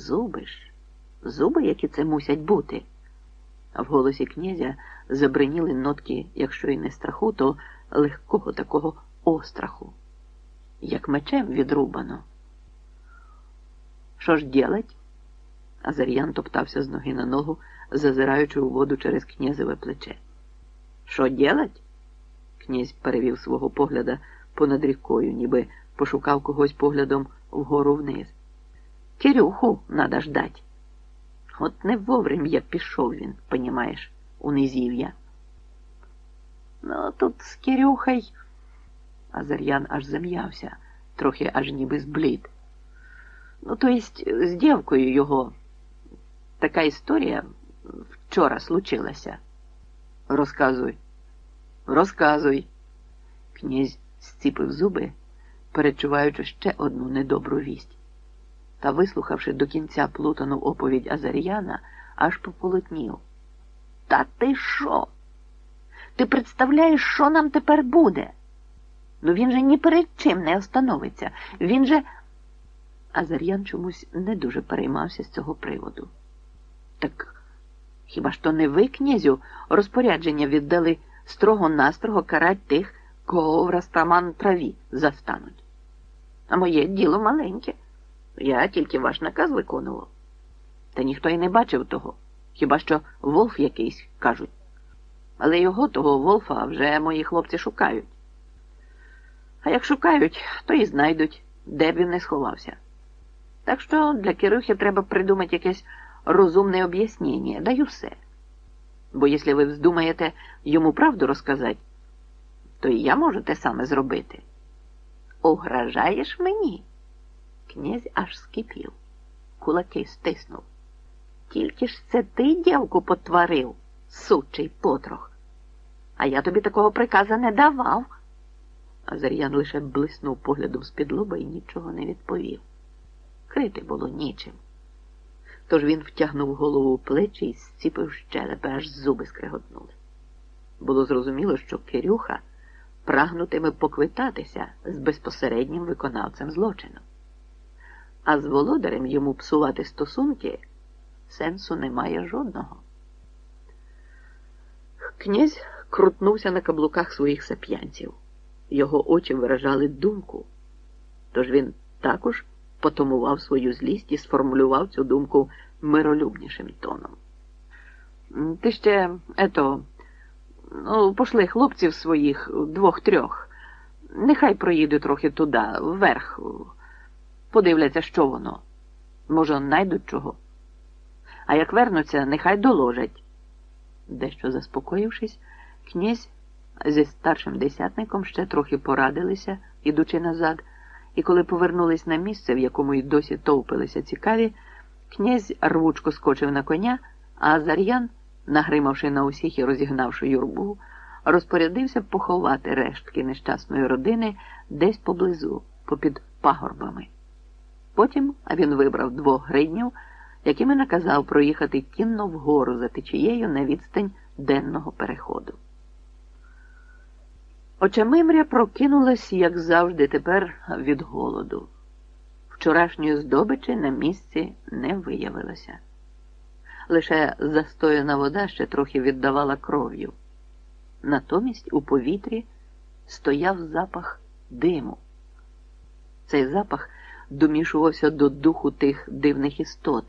зуби ж, зуби, які це мусять бути. А в голосі князя забриніли нотки, якщо і не страху, то легкого такого остраху, як мечем відрубано. Що ж ділать? Азар'ян топтався з ноги на ногу, зазираючи у воду через князеве плече. Що ділать? Князь перевів свого погляда понад рікою, ніби пошукав когось поглядом вгору вниз. Кирюху надо ждать. От не вовремя пішов він, понімаєш, у низів'я. Ну, тут з Кирюхой. Азар'ян аж зам'явся, трохи аж ніби зблід. Ну, то єсть, з дівкою його така історія вчора случилася. Розказуй, розказуй. Князь зціпив зуби, перечуваючи ще одну недобру вість. Та, вислухавши до кінця плутану оповідь Азар'яна, аж пополотнів. Та ти що? Ти представляєш, що нам тепер буде? Ну він же ні перед чим не остановиться. Він же. Азар'ян чомусь не дуже переймався з цього приводу. Так хіба ж то не ви, князю, розпорядження віддали строго настрого карать тих, кого в Растаман траві застануть? А моє діло маленьке. Я тільки ваш наказ виконував. Та ніхто й не бачив того, хіба що Волф якийсь кажуть. Але його, того Волфа, вже мої хлопці шукають. А як шукають, то і знайдуть, де б він не сховався. Так що для Кирюхи треба придумати якесь розумне об'яснення, даю все. Бо якщо ви вздумаєте йому правду розказати, то і я можу те саме зробити. Угрожаєш мені? Князь аж скипів, кулаки стиснув. Тільки ж це ти, дівку, потворив, сучий потрох. А я тобі такого приказа не давав. Азар'ян лише блиснув поглядом з-під лоба і нічого не відповів. Крити було нічим. Тож він втягнув голову в плечі і зціпив щелепи, аж зуби скреготнули. Було зрозуміло, що Кирюха прагнутиме поквитатися з безпосереднім виконавцем злочину. А з володарем йому псувати стосунки сенсу немає жодного. Князь крутнувся на каблуках своїх сап'янців. Його очі виражали думку, тож він також потомував свою злість і сформулював цю думку миролюбнішим тоном. Ти ще, ето, ну, пошли хлопців своїх двох-трьох. Нехай проїду трохи туди, вверх, подивляться, що воно. Може, найдуть чого. А як вернуться, нехай доложать. Дещо заспокоївшись, князь зі старшим десятником ще трохи порадилися, ідучи назад, і коли повернулись на місце, в якому й досі товпилися цікаві, князь рвучко скочив на коня, а Азар'ян, нагримавши на усіх і розігнавши юрбу, розпорядився поховати рештки нещасної родини десь поблизу, попід пагорбами. Потім він вибрав двох гриднів, якими наказав проїхати кінно вгору за течією на відстань денного переходу. Очамимря прокинулась, як завжди, тепер від голоду. Вчорашньої здобичі на місці не виявилося. Лише застояна вода ще трохи віддавала кров'ю. Натомість у повітрі стояв запах диму. Цей запах домішувався до духу тих дивних істот,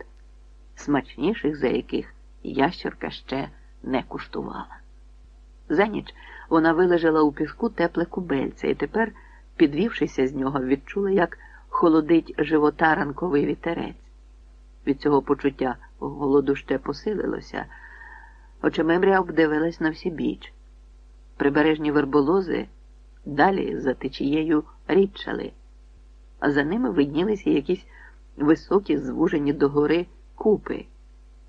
смачніших за яких ящерка ще не куштувала. За ніч вона вилежала у піску тепле кубельце і тепер, підвівшися з нього, відчула, як холодить живота ранковий вітерець. Від цього почуття голоду ще посилилося. Очемемря обдивилась на всі біч. Прибережні верболози далі за течією рідчали, а за ними виднілися якісь високі, звужені догори купи,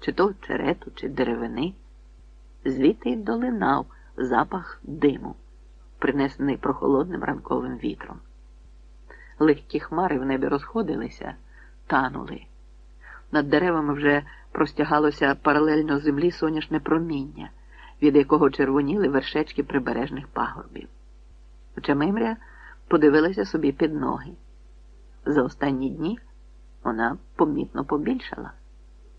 чи то черету, чи деревини. Звідти й долинав запах диму, принесений прохолодним ранковим вітром. Легкі хмари в небі розходилися, танули. Над деревами вже простягалося паралельно землі соняшне проміння, від якого червоніли вершечки прибережних пагорбів. Чемимря подивилася собі під ноги. За останні дні Вона помітно побільшала.